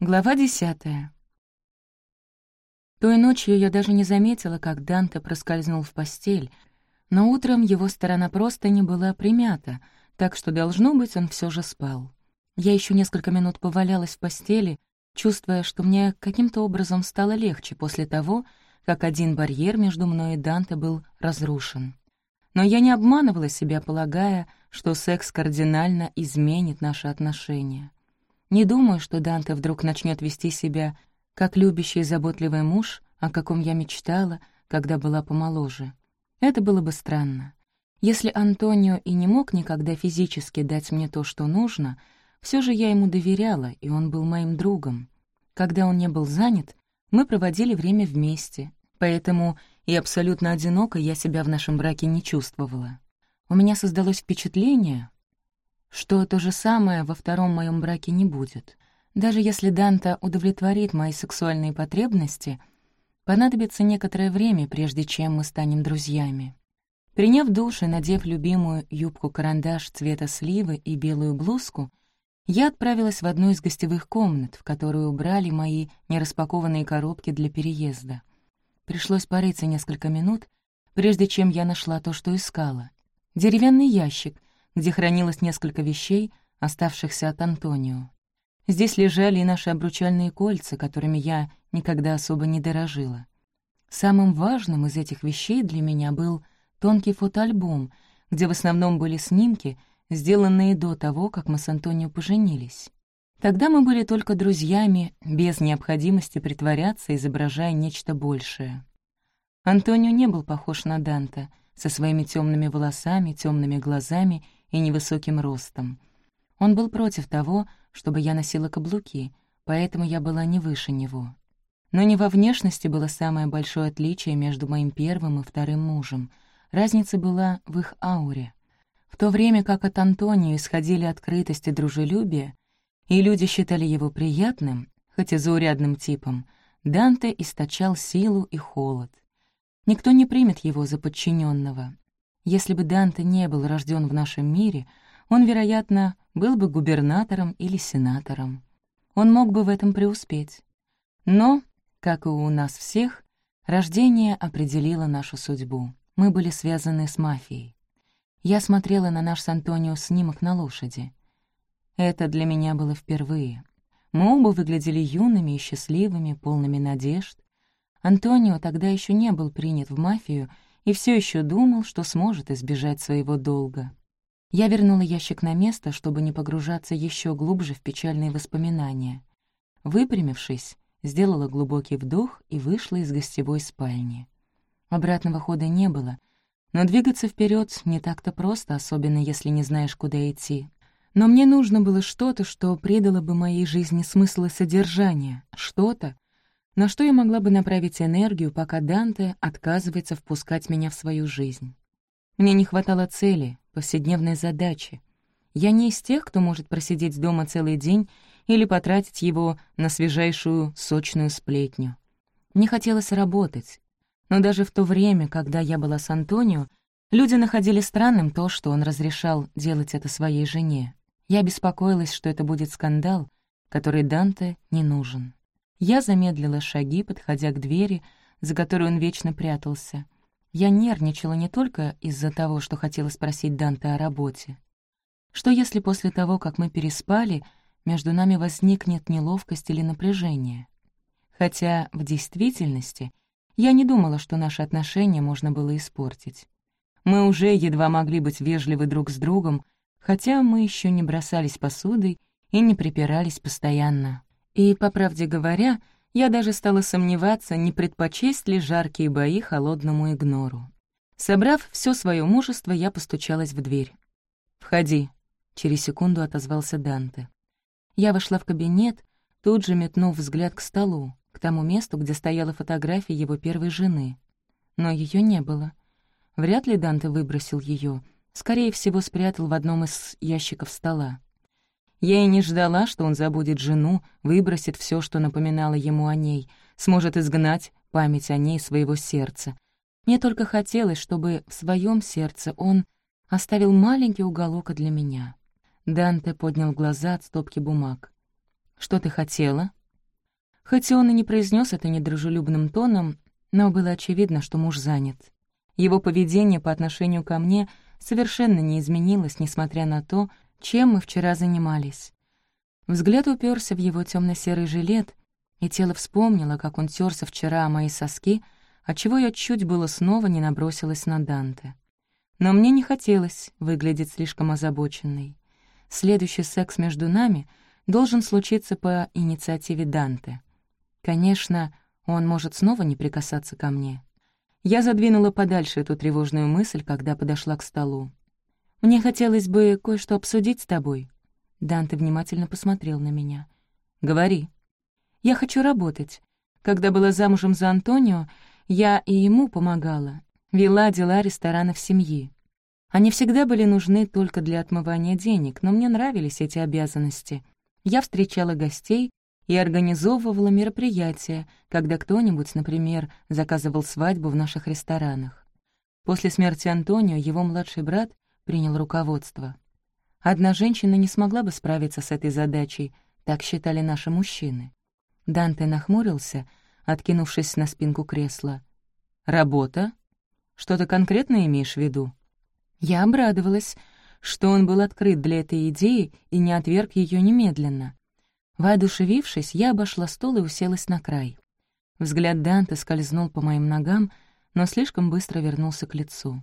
Глава десятая. Той ночью я даже не заметила, как Данте проскользнул в постель, но утром его сторона просто не была примята, так что, должно быть, он все же спал. Я еще несколько минут повалялась в постели, чувствуя, что мне каким-то образом стало легче после того, как один барьер между мной и Данте был разрушен. Но я не обманывала себя, полагая, что секс кардинально изменит наши отношения. Не думаю, что Данте вдруг начнет вести себя как любящий и заботливый муж, о каком я мечтала, когда была помоложе. Это было бы странно. Если Антонио и не мог никогда физически дать мне то, что нужно, все же я ему доверяла, и он был моим другом. Когда он не был занят, мы проводили время вместе, поэтому и абсолютно одиноко я себя в нашем браке не чувствовала. У меня создалось впечатление, что то же самое во втором моем браке не будет. Даже если Данта удовлетворит мои сексуальные потребности, понадобится некоторое время, прежде чем мы станем друзьями. Приняв душ и надев любимую юбку-карандаш цвета сливы и белую блузку, я отправилась в одну из гостевых комнат, в которую убрали мои нераспакованные коробки для переезда. Пришлось порыться несколько минут, прежде чем я нашла то, что искала. Деревянный ящик, где хранилось несколько вещей, оставшихся от Антонио. Здесь лежали и наши обручальные кольца, которыми я никогда особо не дорожила. Самым важным из этих вещей для меня был тонкий фотоальбом, где в основном были снимки, сделанные до того, как мы с Антонио поженились. Тогда мы были только друзьями, без необходимости притворяться, изображая нечто большее. Антонио не был похож на Данта, со своими темными волосами, темными глазами и невысоким ростом. Он был против того, чтобы я носила каблуки, поэтому я была не выше него. Но не во внешности было самое большое отличие между моим первым и вторым мужем. Разница была в их ауре. В то время как от Антонио исходили открытость и дружелюбие, и люди считали его приятным, хоть и заурядным типом, Данте источал силу и холод. Никто не примет его за подчиненного, если бы Данте не был рожден в нашем мире, он, вероятно, был бы губернатором или сенатором. Он мог бы в этом преуспеть. Но, как и у нас всех, рождение определило нашу судьбу. Мы были связаны с мафией. Я смотрела на наш с Антонио снимок на лошади. Это для меня было впервые. Мы оба выглядели юными и счастливыми, полными надежд. Антонио тогда еще не был принят в мафию — и все еще думал, что сможет избежать своего долга. Я вернула ящик на место, чтобы не погружаться еще глубже в печальные воспоминания. Выпрямившись, сделала глубокий вдох и вышла из гостевой спальни. Обратного хода не было, но двигаться вперед не так-то просто, особенно если не знаешь, куда идти. Но мне нужно было что-то, что придало бы моей жизни смысл и содержание, что-то, на что я могла бы направить энергию, пока Данте отказывается впускать меня в свою жизнь? Мне не хватало цели, повседневной задачи. Я не из тех, кто может просидеть дома целый день или потратить его на свежайшую сочную сплетню. Мне хотелось работать. Но даже в то время, когда я была с Антонио, люди находили странным то, что он разрешал делать это своей жене. Я беспокоилась, что это будет скандал, который Данте не нужен. Я замедлила шаги, подходя к двери, за которой он вечно прятался. Я нервничала не только из-за того, что хотела спросить Данте о работе. Что если после того, как мы переспали, между нами возникнет неловкость или напряжение? Хотя в действительности я не думала, что наши отношения можно было испортить. Мы уже едва могли быть вежливы друг с другом, хотя мы еще не бросались посудой и не припирались постоянно. И, по правде говоря, я даже стала сомневаться, не предпочесть ли жаркие бои холодному игнору. Собрав все свое мужество, я постучалась в дверь. «Входи», — через секунду отозвался Данте. Я вошла в кабинет, тут же метнув взгляд к столу, к тому месту, где стояла фотография его первой жены. Но ее не было. Вряд ли Данте выбросил ее, скорее всего, спрятал в одном из ящиков стола. Я и не ждала, что он забудет жену, выбросит все, что напоминало ему о ней, сможет изгнать память о ней своего сердца. Мне только хотелось, чтобы в своем сердце он оставил маленький уголок для меня. Данте поднял глаза от стопки бумаг. «Что ты хотела?» Хоть он и не произнес это недружелюбным тоном, но было очевидно, что муж занят. Его поведение по отношению ко мне совершенно не изменилось, несмотря на то, чем мы вчера занимались. Взгляд уперся в его темно серый жилет, и тело вспомнило, как он терся вчера о мои соски, отчего я чуть было снова не набросилась на Данте. Но мне не хотелось выглядеть слишком озабоченной. Следующий секс между нами должен случиться по инициативе Данте. Конечно, он может снова не прикасаться ко мне. Я задвинула подальше эту тревожную мысль, когда подошла к столу. «Мне хотелось бы кое-что обсудить с тобой». Данте внимательно посмотрел на меня. «Говори». «Я хочу работать. Когда была замужем за Антонио, я и ему помогала, вела дела ресторанов семьи. Они всегда были нужны только для отмывания денег, но мне нравились эти обязанности. Я встречала гостей и организовывала мероприятия, когда кто-нибудь, например, заказывал свадьбу в наших ресторанах. После смерти Антонио его младший брат принял руководство. Одна женщина не смогла бы справиться с этой задачей, так считали наши мужчины. Данте нахмурился, откинувшись на спинку кресла. «Работа? Что-то конкретно имеешь в виду?» Я обрадовалась, что он был открыт для этой идеи и не отверг ее немедленно. Воодушевившись, я обошла стол и уселась на край. Взгляд Данте скользнул по моим ногам, но слишком быстро вернулся к лицу.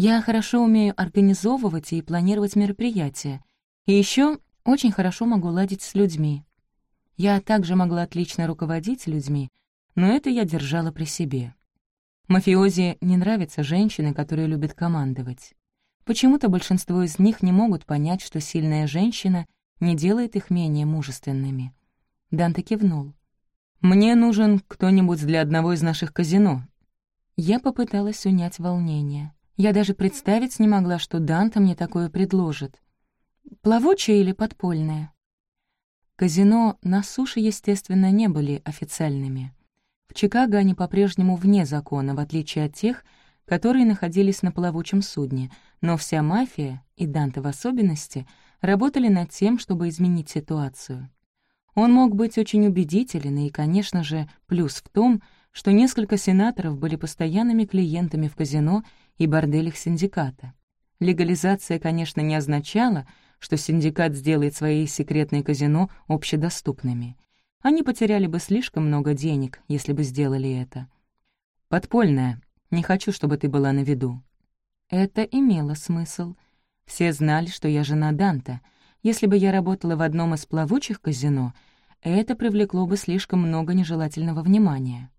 Я хорошо умею организовывать и планировать мероприятия, и еще очень хорошо могу ладить с людьми. Я также могла отлично руководить людьми, но это я держала при себе. Мафиози не нравятся женщины, которые любят командовать. Почему-то большинство из них не могут понять, что сильная женщина не делает их менее мужественными. Данте кивнул. «Мне нужен кто-нибудь для одного из наших казино». Я попыталась унять волнение. Я даже представить не могла, что Данте мне такое предложит. Плавучее или подпольное? Казино на суше, естественно, не были официальными. В Чикаго они по-прежнему вне закона, в отличие от тех, которые находились на плавучем судне, но вся мафия, и Данте в особенности, работали над тем, чтобы изменить ситуацию. Он мог быть очень убедителен, и, конечно же, плюс в том, что несколько сенаторов были постоянными клиентами в казино и борделях синдиката. Легализация, конечно, не означала, что синдикат сделает свои секретные казино общедоступными. Они потеряли бы слишком много денег, если бы сделали это. Подпольная, не хочу, чтобы ты была на виду». Это имело смысл. Все знали, что я жена Данта. Если бы я работала в одном из плавучих казино, это привлекло бы слишком много нежелательного внимания.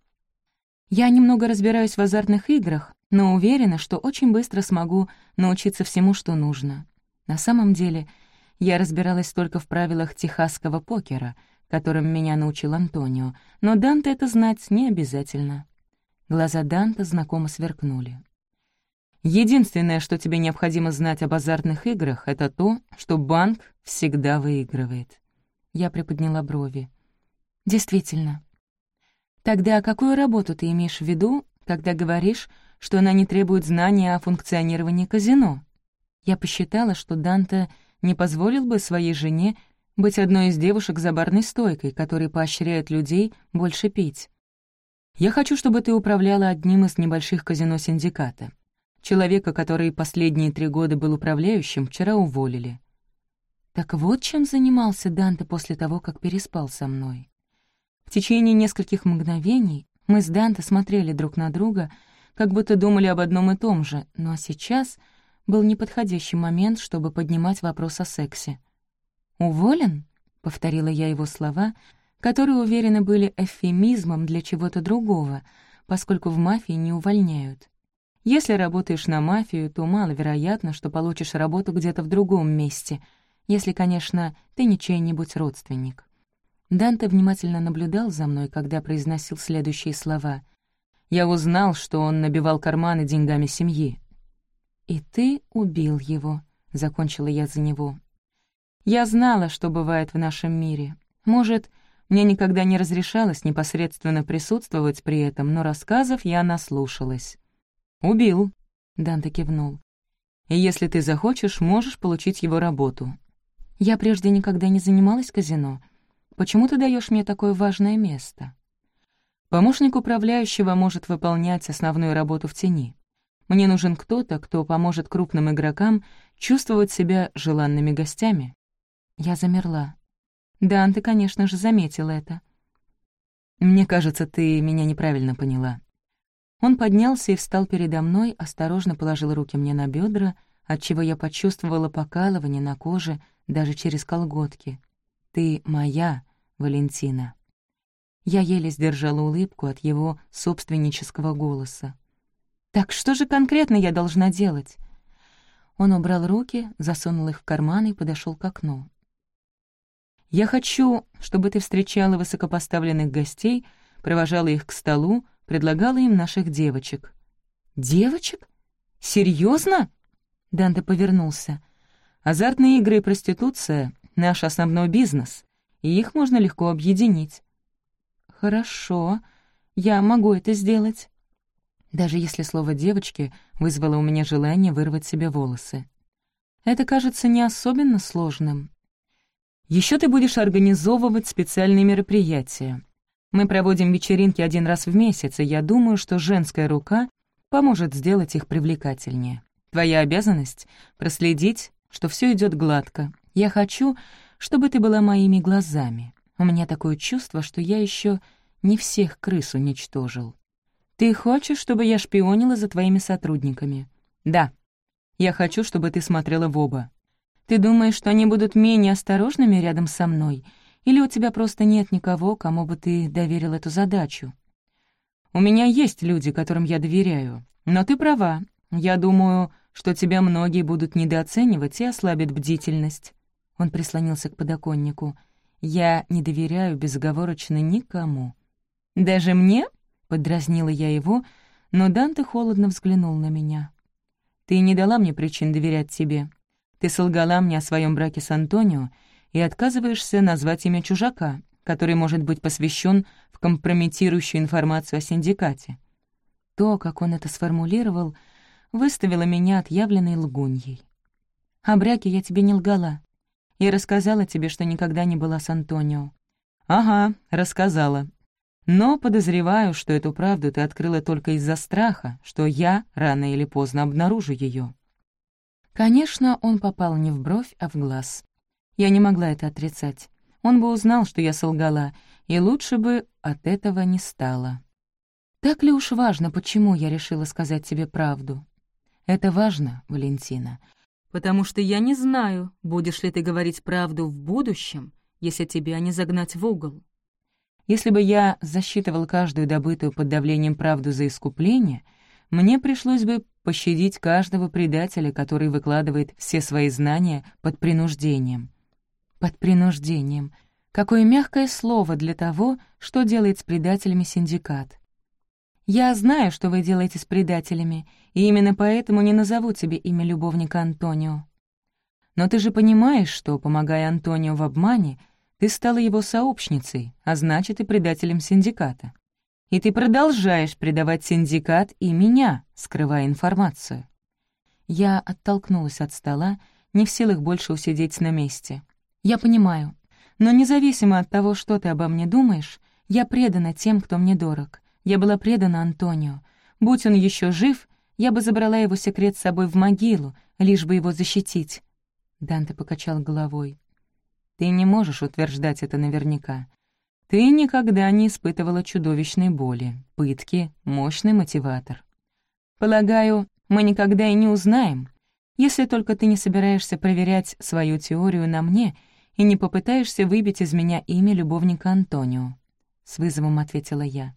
Я немного разбираюсь в азартных играх, но уверена, что очень быстро смогу научиться всему, что нужно. На самом деле, я разбиралась только в правилах техасского покера, которым меня научил Антонио, но Данте это знать не обязательно. Глаза Данта знакомо сверкнули. «Единственное, что тебе необходимо знать об азартных играх, это то, что банк всегда выигрывает». Я приподняла брови. «Действительно. Тогда какую работу ты имеешь в виду, когда говоришь, что она не требует знания о функционировании казино?» Я посчитала, что Данте не позволил бы своей жене быть одной из девушек за барной стойкой, которые поощряют людей больше пить. Я хочу, чтобы ты управляла одним из небольших казино синдиката. Человека, который последние три года был управляющим, вчера уволили. Так вот чем занимался Данте после того, как переспал со мной. В течение нескольких мгновений мы с Данте смотрели друг на друга, как будто думали об одном и том же, но сейчас был неподходящий момент, чтобы поднимать вопрос о сексе. «Уволен?» — повторила я его слова — которые, уверены, были эвфемизмом для чего-то другого, поскольку в мафии не увольняют. Если работаешь на мафию, то маловероятно, что получишь работу где-то в другом месте, если, конечно, ты не чей-нибудь родственник. Данте внимательно наблюдал за мной, когда произносил следующие слова. «Я узнал, что он набивал карманы деньгами семьи». «И ты убил его», — закончила я за него. «Я знала, что бывает в нашем мире. Может, мне никогда не разрешалось непосредственно присутствовать при этом, но рассказов я наслушалась. «Убил», — Данте кивнул. «И если ты захочешь, можешь получить его работу». Я прежде никогда не занималась казино. Почему ты даешь мне такое важное место?» Помощник управляющего может выполнять основную работу в тени. Мне нужен кто-то, кто поможет крупным игрокам чувствовать себя желанными гостями. Я замерла. Да, ты, конечно же, заметил это. Мне кажется, ты меня неправильно поняла. Он поднялся и встал передо мной, осторожно положил руки мне на бедра, отчего я почувствовала покалывание на коже даже через колготки. «Ты моя, Валентина». Я еле сдержала улыбку от его собственнического голоса. «Так что же конкретно я должна делать?» Он убрал руки, засунул их в карман и подошел к окну. «Я хочу, чтобы ты встречала высокопоставленных гостей, провожала их к столу, предлагала им наших девочек». «Девочек? Серьезно? Данте повернулся. «Азартные игры и проституция — наш основной бизнес, и их можно легко объединить». «Хорошо, я могу это сделать» даже если слово «девочки» вызвало у меня желание вырвать себе волосы. Это кажется не особенно сложным. Еще ты будешь организовывать специальные мероприятия. Мы проводим вечеринки один раз в месяц, и я думаю, что женская рука поможет сделать их привлекательнее. Твоя обязанность — проследить, что все идет гладко. Я хочу, чтобы ты была моими глазами. У меня такое чувство, что я еще не всех крыс уничтожил. «Ты хочешь, чтобы я шпионила за твоими сотрудниками?» «Да. Я хочу, чтобы ты смотрела в оба. Ты думаешь, что они будут менее осторожными рядом со мной? Или у тебя просто нет никого, кому бы ты доверил эту задачу?» «У меня есть люди, которым я доверяю. Но ты права. Я думаю, что тебя многие будут недооценивать и ослабят бдительность». Он прислонился к подоконнику. «Я не доверяю безоговорочно никому». «Даже мне?» Подразнила я его, но Данте холодно взглянул на меня. «Ты не дала мне причин доверять тебе. Ты солгала мне о своем браке с Антонио и отказываешься назвать имя чужака, который может быть посвящен в компрометирующую информацию о синдикате». То, как он это сформулировал, выставило меня отъявленной лгуньей. «О браке я тебе не лгала. Я рассказала тебе, что никогда не была с Антонио». «Ага, рассказала», но подозреваю, что эту правду ты открыла только из-за страха, что я рано или поздно обнаружу ее. Конечно, он попал не в бровь, а в глаз. Я не могла это отрицать. Он бы узнал, что я солгала, и лучше бы от этого не стало. Так ли уж важно, почему я решила сказать тебе правду? Это важно, Валентина, потому что я не знаю, будешь ли ты говорить правду в будущем, если тебя не загнать в угол. Если бы я засчитывал каждую добытую под давлением правду за искупление, мне пришлось бы пощадить каждого предателя, который выкладывает все свои знания под принуждением. Под принуждением. Какое мягкое слово для того, что делает с предателями синдикат. Я знаю, что вы делаете с предателями, и именно поэтому не назову тебе имя любовника Антонио. Но ты же понимаешь, что, помогая Антонио в обмане, ты стала его сообщницей, а значит и предателем синдиката. И ты продолжаешь предавать синдикат и меня, скрывая информацию. Я оттолкнулась от стола, не в силах больше усидеть на месте. Я понимаю, но независимо от того, что ты обо мне думаешь, я предана тем, кто мне дорог. Я была предана Антонио. Будь он еще жив, я бы забрала его секрет с собой в могилу, лишь бы его защитить. Данте покачал головой. Ты не можешь утверждать это наверняка. Ты никогда не испытывала чудовищной боли, пытки, мощный мотиватор. Полагаю, мы никогда и не узнаем, если только ты не собираешься проверять свою теорию на мне и не попытаешься выбить из меня имя любовника Антонио. С вызовом ответила я.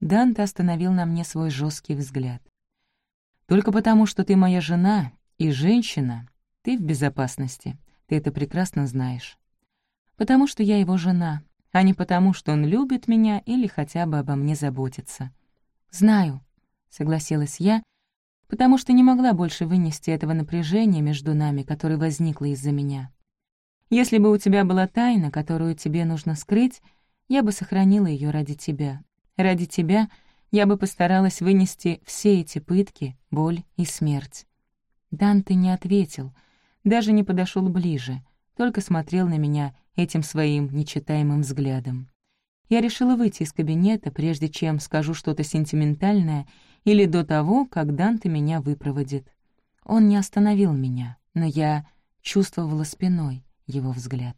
Данте остановил на мне свой жесткий взгляд. «Только потому, что ты моя жена и женщина, ты в безопасности. Ты это прекрасно знаешь потому что я его жена, а не потому, что он любит меня или хотя бы обо мне заботится. «Знаю», — согласилась я, потому что не могла больше вынести этого напряжения между нами, которое возникло из-за меня. Если бы у тебя была тайна, которую тебе нужно скрыть, я бы сохранила ее ради тебя. Ради тебя я бы постаралась вынести все эти пытки, боль и смерть. Данте не ответил, даже не подошел ближе, только смотрел на меня этим своим нечитаемым взглядом. Я решила выйти из кабинета, прежде чем скажу что-то сентиментальное или до того, как Данте меня выпроводит. Он не остановил меня, но я чувствовала спиной его взгляд.